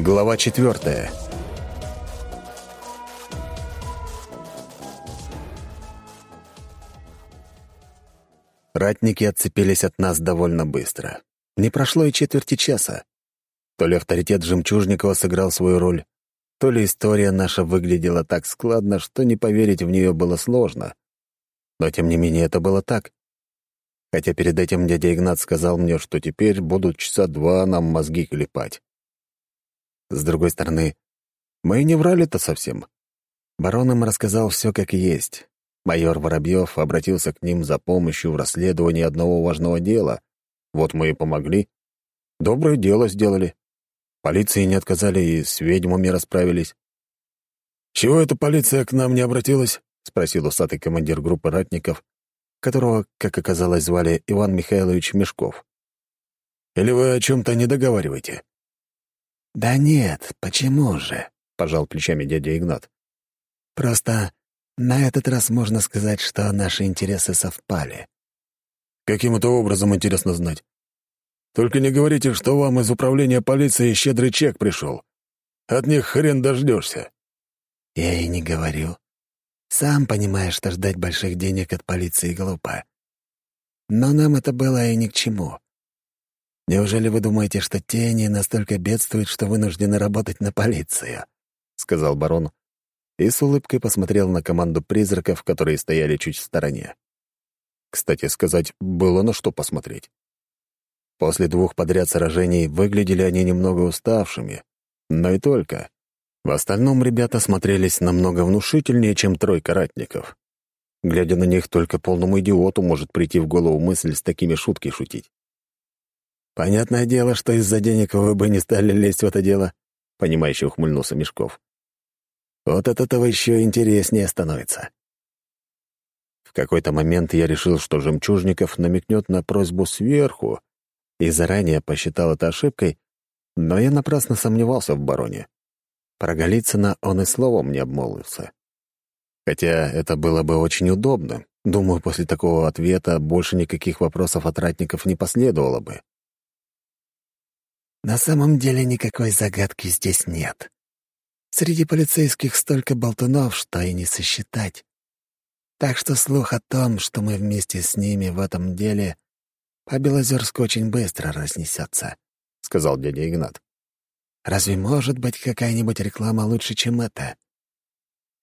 Глава четвертая. Ратники отцепились от нас довольно быстро. Не прошло и четверти часа. То ли авторитет Жемчужникова сыграл свою роль, то ли история наша выглядела так складно, что не поверить в нее было сложно. Но, тем не менее, это было так. Хотя перед этим дядя Игнат сказал мне, что теперь будут часа два нам мозги клепать. С другой стороны, мы не врали-то совсем. Барон им рассказал все как есть. Майор Воробьев обратился к ним за помощью в расследовании одного важного дела. Вот мы и помогли. Доброе дело сделали. Полиции не отказали и с ведьмами расправились. «Чего эта полиция к нам не обратилась?» — спросил усатый командир группы ратников, которого, как оказалось, звали Иван Михайлович Мешков. «Или вы о чем-то не договариваете?» «Да нет, почему же?» — пожал плечами дядя Игнат. «Просто на этот раз можно сказать, что наши интересы совпали». «Каким это образом, интересно знать? Только не говорите, что вам из управления полиции щедрый чек пришел. От них хрен дождешься». «Я и не говорю. Сам понимаешь, что ждать больших денег от полиции глупо. Но нам это было и ни к чему. Неужели вы думаете, что тени настолько бедствуют, что вынуждены работать на полицию?» — сказал барон и с улыбкой посмотрел на команду призраков, которые стояли чуть в стороне. Кстати сказать, было на что посмотреть. После двух подряд сражений выглядели они немного уставшими, но и только. В остальном ребята смотрелись намного внушительнее, чем тройка ратников. Глядя на них, только полному идиоту может прийти в голову мысль с такими шутки шутить. «Понятное дело, что из-за денег вы бы не стали лезть в это дело», — понимающе ухмыльнулся Мешков. «Вот от этого еще интереснее становится». В какой-то момент я решил, что Жемчужников намекнет на просьбу сверху, и заранее посчитал это ошибкой, но я напрасно сомневался в бароне. Про Голицына он и словом не обмолвился. Хотя это было бы очень удобно. Думаю, после такого ответа больше никаких вопросов от ратников не последовало бы. На самом деле никакой загадки здесь нет. Среди полицейских столько болтунов, что и не сосчитать. Так что слух о том, что мы вместе с ними в этом деле, по Белозерску очень быстро разнесется, — сказал дядя Игнат. «Разве может быть какая-нибудь реклама лучше, чем это?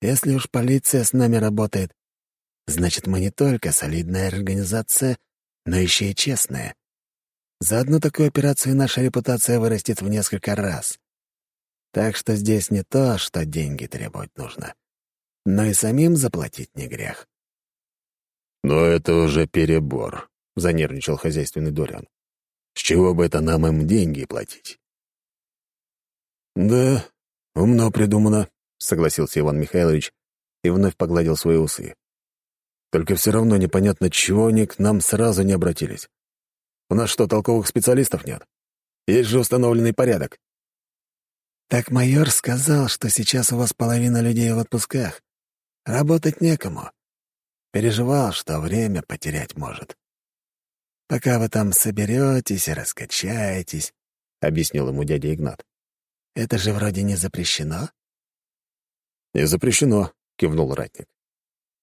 Если уж полиция с нами работает, значит, мы не только солидная организация, но еще и честная. За одну такую операцию наша репутация вырастет в несколько раз. Так что здесь не то, что деньги требовать нужно, но и самим заплатить не грех». «Но это уже перебор», — занервничал хозяйственный Дориан. «С чего бы это нам им деньги платить?» «Да, умно придумано», — согласился Иван Михайлович и вновь погладил свои усы. «Только все равно непонятно, чего они к нам сразу не обратились. У нас что, толковых специалистов нет? Есть же установленный порядок». «Так майор сказал, что сейчас у вас половина людей в отпусках. Работать некому. Переживал, что время потерять может пока вы там соберетесь и раскачаетесь», — объяснил ему дядя Игнат. «Это же вроде не запрещено?» «Не запрещено», — кивнул ратник.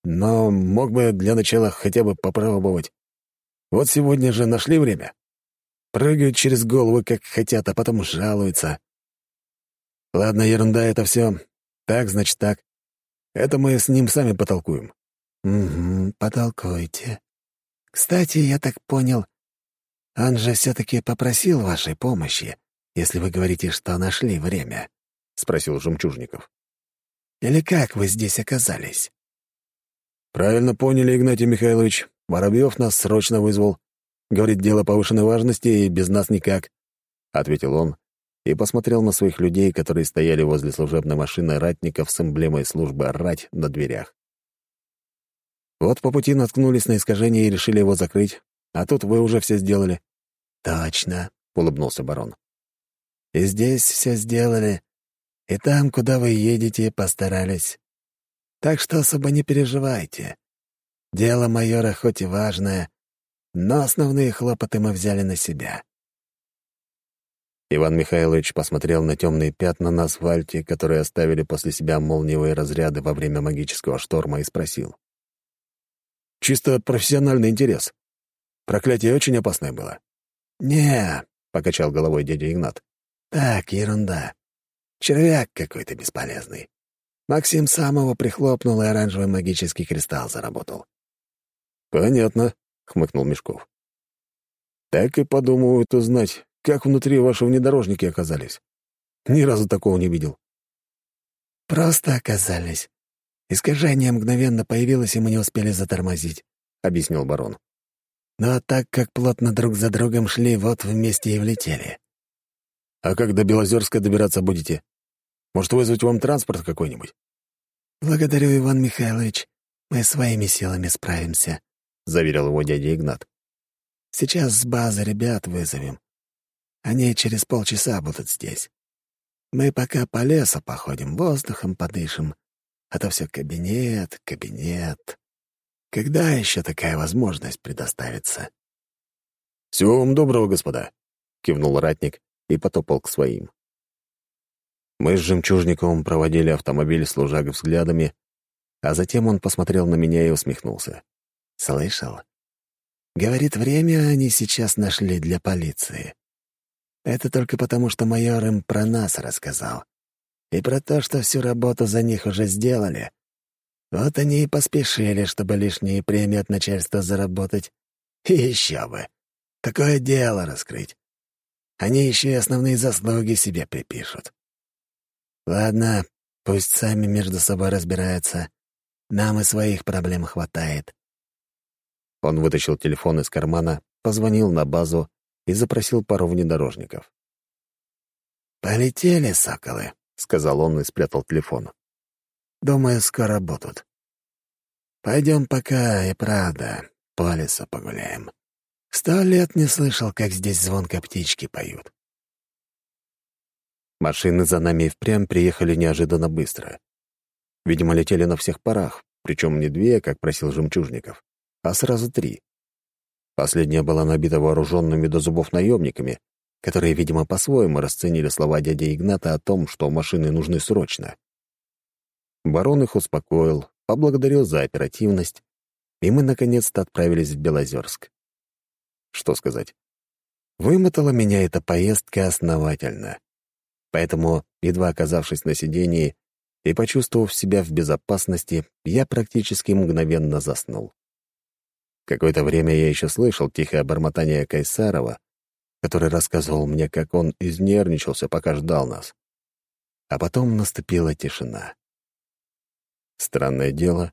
«Но мог бы для начала хотя бы попробовать. Вот сегодня же нашли время. Прыгают через головы, как хотят, а потом жалуются. Ладно, ерунда это все. Так, значит, так. Это мы с ним сами потолкуем». «Угу, потолкуйте», кстати, я так понял, он же все-таки попросил вашей помощи, если вы говорите, что нашли время, — спросил Жемчужников. Или как вы здесь оказались? Правильно поняли, Игнатий Михайлович. Воробьев нас срочно вызвал. Говорит, дело повышенной важности, и без нас никак, — ответил он и посмотрел на своих людей, которые стояли возле служебной машины ратников с эмблемой службы «Рать» на дверях. Вот по пути наткнулись на искажение и решили его закрыть, а тут вы уже все сделали». «Точно», — улыбнулся барон. «И здесь все сделали, и там, куда вы едете, постарались. Так что особо не переживайте. Дело майора хоть и важное, но основные хлопоты мы взяли на себя». Иван Михайлович посмотрел на темные пятна на асфальте, которые оставили после себя молниевые разряды во время магического шторма, и спросил. «Чисто профессиональный интерес. Проклятие очень опасное было». «Не», — покачал головой дядя Игнат. «Так, ерунда. Червяк какой-то бесполезный. Максим самого прихлопнул, и оранжевый магический кристалл заработал». «Понятно», — хмыкнул Мешков. «Так и подумывают узнать, как внутри ваши внедорожники оказались? Ни разу такого не видел. «Просто оказались. Искажение мгновенно появилось, и мы не успели затормозить», — объяснил барон. «Но так как плотно друг за другом шли, вот вместе и влетели». «А как до Белозерска добираться будете? Может, вызвать вам транспорт какой-нибудь?» «Благодарю, Иван Михайлович. Мы своими силами справимся», — заверил его дядя Игнат. «Сейчас с базы ребят вызовем. Они через полчаса будут здесь. Мы пока по лесу походим, воздухом подышим, а то все кабинет, кабинет. Когда еще такая возможность предоставится?» «Всего вам доброго, господа», — кивнул ратник и потопал к своим. Мы с Жемчужниковым проводили автомобиль служак взглядами, а затем он посмотрел на меня и усмехнулся. «Слышал? Говорит, время они сейчас нашли для полиции. Это только потому, что майор им про нас рассказал. И про то, что всю работу за них уже сделали. Вот они и поспешили, чтобы лишние премии от начальства заработать. И еще бы. Такое дело раскрыть. Они еще и основные заслуги себе припишут. Ладно, пусть сами между собой разбираются. Нам и своих проблем хватает. Он вытащил телефон из кармана, позвонил на базу и запросил пару внедорожников. «Полетели, соколы», — сказал он и спрятал телефон. «Думаю, скоро будут. Пойдем пока и правда по лесу погуляем. Сто лет не слышал, как здесь звонко птички поют». Машины за нами и впрямь приехали неожиданно быстро. Видимо, летели на всех парах, причем не две, как просил Жемчужников, а сразу три. Последняя была набита вооруженными до зубов наемниками, которые, видимо, по-своему расценили слова дяди Игната о том, что машины нужны срочно. Барон их успокоил, поблагодарил за оперативность, и мы наконец-то отправились в Белозерск. Что сказать? Вымотала меня эта поездка основательно. Поэтому, едва оказавшись на сидении и почувствовав себя в безопасности, я практически мгновенно заснул. Какое-то время я еще слышал тихое бормотание Кайсарова, который рассказывал мне, как он изнервничался, пока ждал нас. А потом наступила тишина. Странное дело,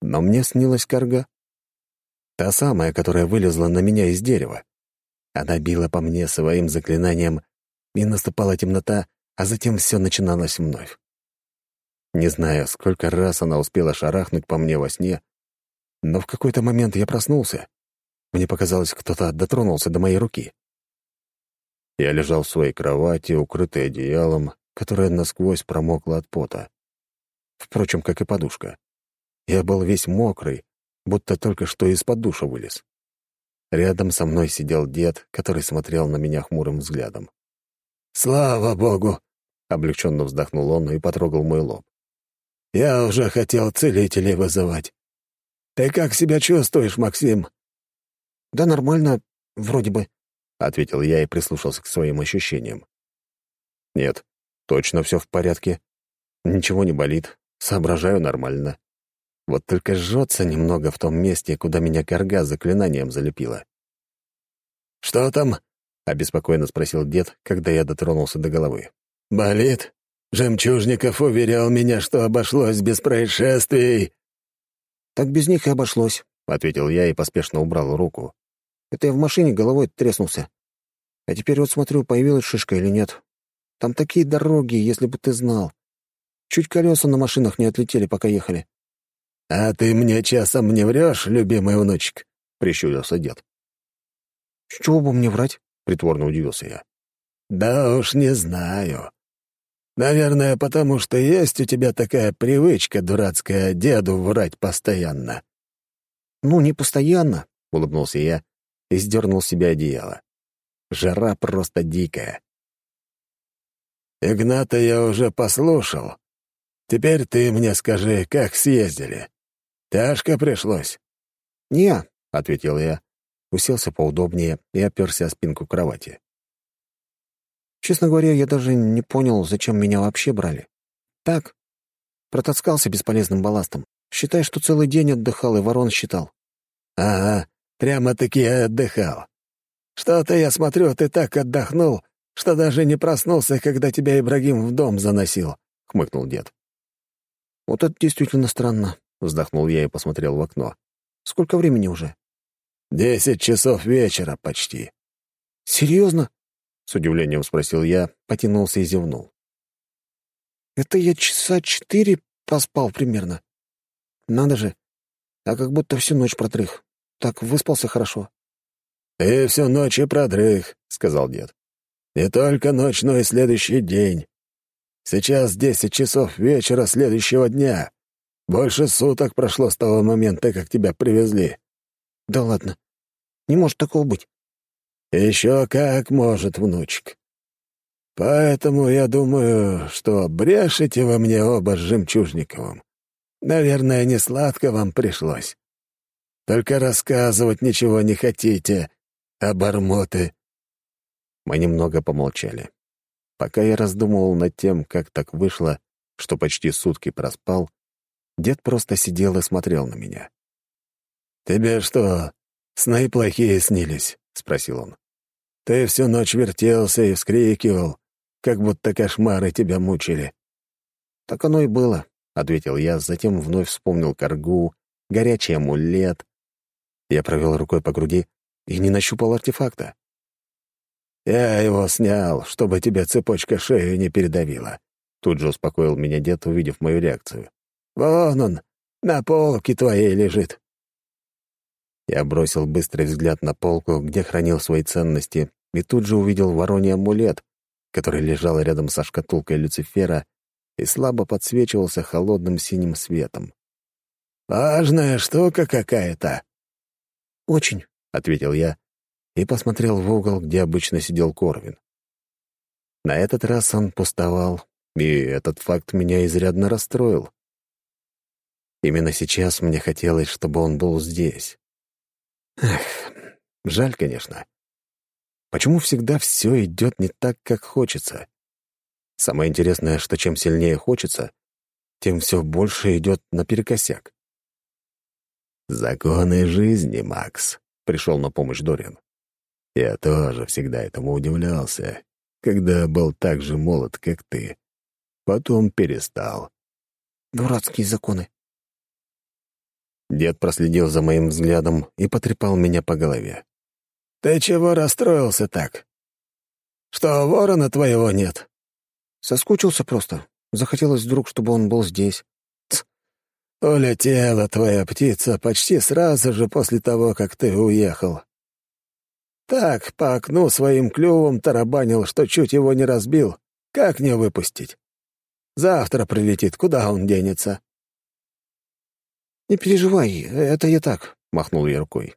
но мне снилась карга. Та самая, которая вылезла на меня из дерева. Она била по мне своим заклинанием, и наступала темнота, а затем все начиналось вновь. Не знаю, сколько раз она успела шарахнуть по мне во сне, но в какой-то момент я проснулся. Мне показалось, кто-то дотронулся до моей руки. Я лежал в своей кровати, укрытый одеялом, которое насквозь промокло от пота. Впрочем, как и подушка. Я был весь мокрый, будто только что из-под душа вылез. Рядом со мной сидел дед, который смотрел на меня хмурым взглядом. «Слава богу!» — облегченно вздохнул он и потрогал мой лоб. «Я уже хотел целителей вызывать. «Ты как себя чувствуешь, Максим?» «Да нормально, вроде бы», — ответил я и прислушался к своим ощущениям. «Нет, точно все в порядке. Ничего не болит, соображаю нормально. Вот только жжется немного в том месте, куда меня корга заклинанием залепила». «Что там?» — обеспокоенно спросил дед, когда я дотронулся до головы. «Болит? Жемчужников уверял меня, что обошлось без происшествий». «Так без них и обошлось», — ответил я и поспешно убрал руку. «Это я в машине головой треснулся. А теперь вот смотрю, появилась шишка или нет. Там такие дороги, если бы ты знал. Чуть колеса на машинах не отлетели, пока ехали». «А ты мне часом не врешь, любимый внучек?» — прищурился дед. «С чего бы мне врать?» — притворно удивился я. «Да уж не знаю. Наверное, потому что есть у тебя такая привычка дурацкая деду врать постоянно». «Ну, не постоянно», — улыбнулся я и сдернул себе одеяло. Жара просто дикая. Игната я уже послушал. Теперь ты мне скажи, как съездили. Тяжко пришлось?» «Не», — ответил я, уселся поудобнее и оперся о спинку кровати. Честно говоря, я даже не понял, зачем меня вообще брали. Так, протаскался бесполезным балластом. Считай, что целый день отдыхал и ворон считал. «Ага, прямо-таки отдыхал. Что-то я смотрю, ты так отдохнул, что даже не проснулся, когда тебя Ибрагим в дом заносил», — хмыкнул дед. «Вот это действительно странно», — вздохнул я и посмотрел в окно. «Сколько времени уже?» «Десять часов вечера почти». «Серьезно?» — с удивлением спросил я, потянулся и зевнул. «Это я часа четыре поспал примерно. Надо же, а как будто всю ночь продрых. Так выспался хорошо». «Ты всю ночь и продрых», — сказал дед. «Не только ночь, но и следующий день. Сейчас десять часов вечера следующего дня. Больше суток прошло с того момента, как тебя привезли». «Да ладно. Не может такого быть». «Еще как может, внучек. Поэтому я думаю, что брешете во мне оба с Жемчужниковым. Наверное, не сладко вам пришлось. Только рассказывать ничего не хотите, обормоты». Мы немного помолчали. Пока я раздумывал над тем, как так вышло, что почти сутки проспал, дед просто сидел и смотрел на меня. «Тебе что, сны плохие снились?» — спросил он. «Ты всю ночь вертелся и вскрикивал, как будто кошмары тебя мучили». «Так оно и было», — ответил я, затем вновь вспомнил коргу, горячий амулет. Я провел рукой по груди и не нащупал артефакта. «Я его снял, чтобы тебе цепочка шею не передавила», — тут же успокоил меня дед, увидев мою реакцию. «Вон он, на полке твоей лежит». Я бросил быстрый взгляд на полку, где хранил свои ценности, и тут же увидел вороний амулет, который лежал рядом со шкатулкой Люцифера и слабо подсвечивался холодным синим светом. «Важная штука какая-то». «Очень», — ответил я и посмотрел в угол, где обычно сидел Корвин. На этот раз он пустовал, и этот факт меня изрядно расстроил. Именно сейчас мне хотелось, чтобы он был здесь. Эх, жаль, конечно. Почему всегда все идет не так, как хочется? Самое интересное, что чем сильнее хочется, тем все больше идет наперекосяк. «Законы жизни, Макс», — пришел на помощь Дориан. «Я тоже всегда этому удивлялся, когда был так же молод, как ты. Потом перестал». «Дурацкие законы», Дед проследил за моим взглядом и потрепал меня по голове. «Ты чего расстроился так? Что, ворона твоего нет?» «Соскучился просто. Захотелось вдруг, чтобы он был здесь». Ц. «Улетела твоя птица почти сразу же после того, как ты уехал. Так, по окну своим клювом тарабанил, что чуть его не разбил. Как не выпустить? Завтра прилетит, куда он денется?» «Не переживай, это я так», — махнул я рукой.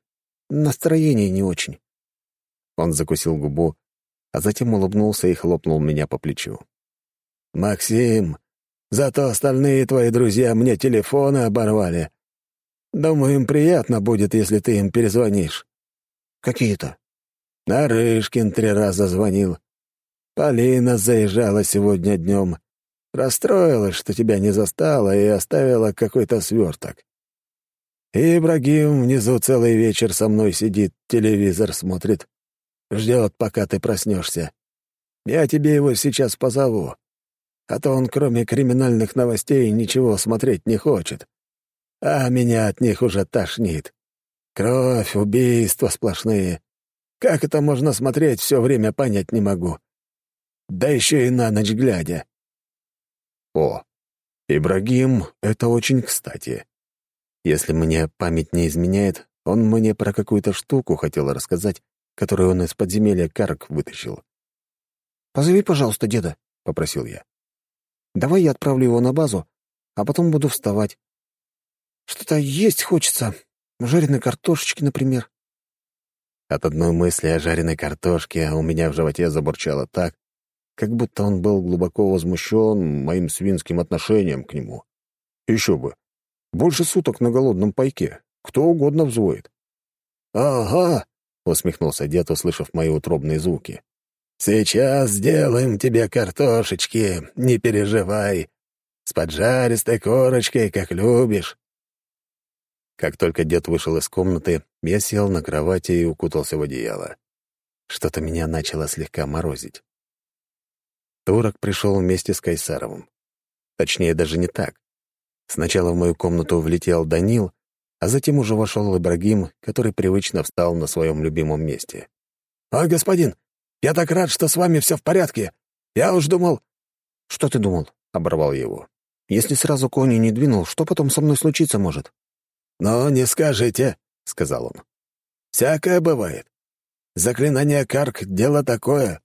«Настроение не очень». Он закусил губу, а затем улыбнулся и хлопнул меня по плечу. «Максим, зато остальные твои друзья мне телефоны оборвали. Думаю, им приятно будет, если ты им перезвонишь». «Какие-то?» Нарышкин три раза звонил. Полина заезжала сегодня днем. Расстроилась, что тебя не застала, и оставила какой-то сверток. И Ибрагим внизу целый вечер со мной сидит, телевизор смотрит. Ждет, пока ты проснешься. Я тебе его сейчас позову. А то он, кроме криминальных новостей, ничего смотреть не хочет. А меня от них уже тошнит. Кровь, убийства сплошные. Как это можно смотреть все время, понять не могу. Да еще и на ночь глядя. О, Ибрагим — это очень кстати. Если мне память не изменяет, он мне про какую-то штуку хотел рассказать, которую он из подземелья Карк вытащил. «Позови, пожалуйста, деда», — попросил я. «Давай я отправлю его на базу, а потом буду вставать. Что-то есть хочется. Жареной картошечки, например». От одной мысли о жареной картошке у меня в животе забурчало так, как будто он был глубоко возмущен моим свинским отношением к нему. Еще бы. Больше суток на голодном пайке. Кто угодно взвоет. «Ага!» — усмехнулся дед, услышав мои утробные звуки. «Сейчас сделаем тебе картошечки, не переживай. С поджаристой корочкой, как любишь». Как только дед вышел из комнаты, я сел на кровати и укутался в одеяло. Что-то меня начало слегка морозить. Турок пришел вместе с Кайсаровым. Точнее, даже не так. Сначала в мою комнату влетел Данил, а затем уже вошел Ибрагим, который привычно встал на своем любимом месте. «Ой, господин, я так рад, что с вами все в порядке. Я уж думал...» «Что ты думал?» — оборвал его. «Если сразу кони не двинул, что потом со мной случиться может?» «Ну, не скажите», — сказал он. «Всякое бывает. Заклинание карк — дело такое.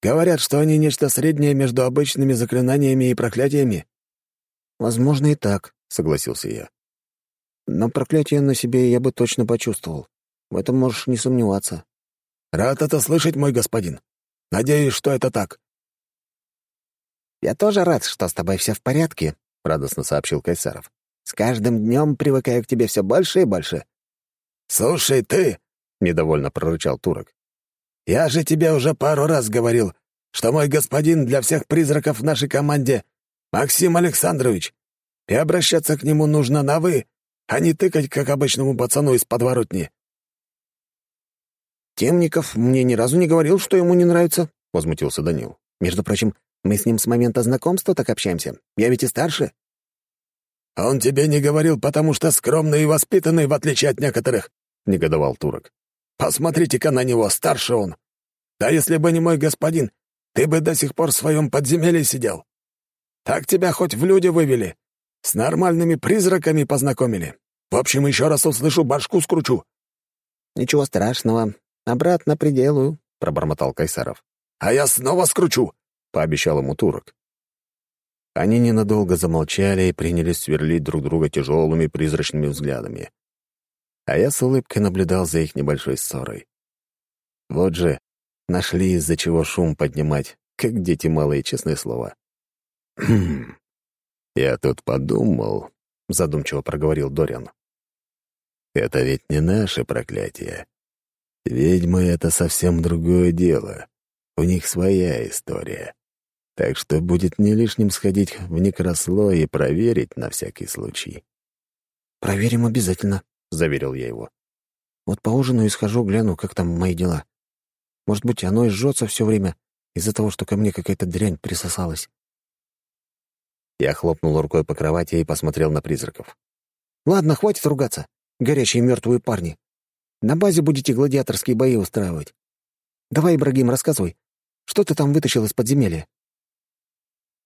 Говорят, что они нечто среднее между обычными заклинаниями и проклятиями». «Возможно, и так», — согласился я. «Но проклятие на себе я бы точно почувствовал. В этом можешь не сомневаться». «Рад это слышать, мой господин. Надеюсь, что это так». «Я тоже рад, что с тобой все в порядке», — радостно сообщил Кайсаров. «С каждым днем привыкаю к тебе все больше и больше». «Слушай, ты!» — недовольно прорычал турок. Я же тебе уже пару раз говорил, что мой господин для всех призраков в нашей команде — Максим Александрович, и обращаться к нему нужно на «вы», а не тыкать, как обычному пацану из подворотни». «Темников мне ни разу не говорил, что ему не нравится», — возмутился Данил. «Между прочим, мы с ним с момента знакомства так общаемся. Я ведь и старше». «Он тебе не говорил, потому что скромный и воспитанный, в отличие от некоторых», — негодовал турок. Посмотрите-ка на него, старше он. Да если бы не мой господин, ты бы до сих пор в своем подземелье сидел. Так тебя хоть в люди вывели, с нормальными призраками познакомили. В общем, еще раз услышу, башку скручу». «Ничего страшного, обратно приделаю», — пробормотал Кайсаров. «А я снова скручу», — пообещал ему турок. Они ненадолго замолчали и принялись сверлить друг друга тяжелыми призрачными взглядами а я с улыбкой наблюдал за их небольшой ссорой. Вот же, нашли из-за чего шум поднимать, как дети малые, честное слово. «Хм, я тут подумал», — задумчиво проговорил Дориан. «Это ведь не наше проклятие. Ведьмы — это совсем другое дело. У них своя история. Так что будет не лишним сходить в некрослой и проверить на всякий случай». «Проверим обязательно», — заверил я его. «Вот поужинаю и схожу, гляну, как там мои дела. Может быть, оно и жжется все время из-за того, что ко мне какая-то дрянь присосалась». Я хлопнул рукой по кровати и посмотрел на призраков. «Ладно, хватит ругаться, горячие мертвые парни. На базе будете гладиаторские бои устраивать. Давай, Ибрагим, рассказывай, что ты там вытащил из подземелья?»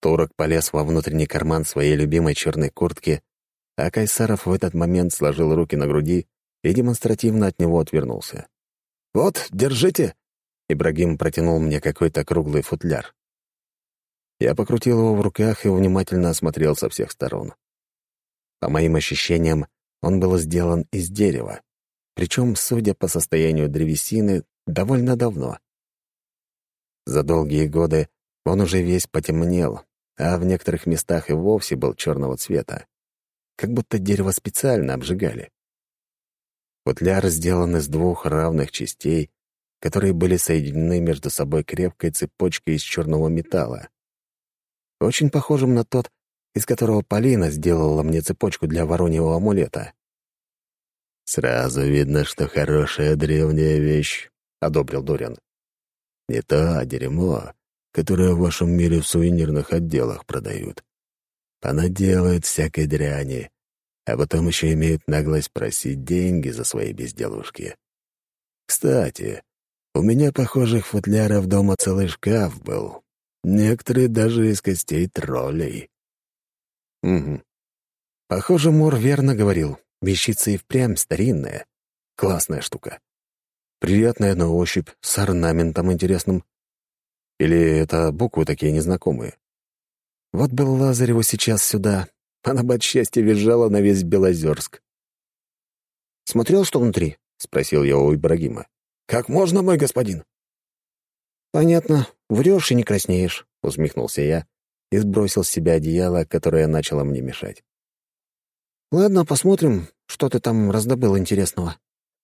Турок полез во внутренний карман своей любимой черной куртки а Кайсаров в этот момент сложил руки на груди и демонстративно от него отвернулся. «Вот, держите!» Ибрагим протянул мне какой-то круглый футляр. Я покрутил его в руках и внимательно осмотрел со всех сторон. По моим ощущениям, он был сделан из дерева, причем, судя по состоянию древесины, довольно давно. За долгие годы он уже весь потемнел, а в некоторых местах и вовсе был черного цвета как будто дерево специально обжигали. Футляр сделан из двух равных частей, которые были соединены между собой крепкой цепочкой из черного металла. Очень похожим на тот, из которого Полина сделала мне цепочку для вороньего амулета. «Сразу видно, что хорошая древняя вещь», — одобрил Дориан. «Не то дерьмо, которое в вашем мире в сувенирных отделах продают. Она делает всякой дряни, а потом еще имеет наглость просить деньги за свои безделушки. Кстати, у меня похожих футляров дома целый шкаф был. Некоторые даже из костей троллей. Угу. Похоже, Мор верно говорил. Вещица и впрямь старинная. Классная штука. Приятная на ощупь, с орнаментом интересным. Или это буквы такие незнакомые? Вот был Лазареву сейчас сюда, она бы от счастья визжала на весь Белозерск. «Смотрел, что внутри?» — спросил я у Ибрагима. «Как можно, мой господин?» «Понятно. Врешь и не краснеешь», — усмехнулся я и сбросил с себя одеяло, которое начало мне мешать. «Ладно, посмотрим, что ты там раздобыл интересного».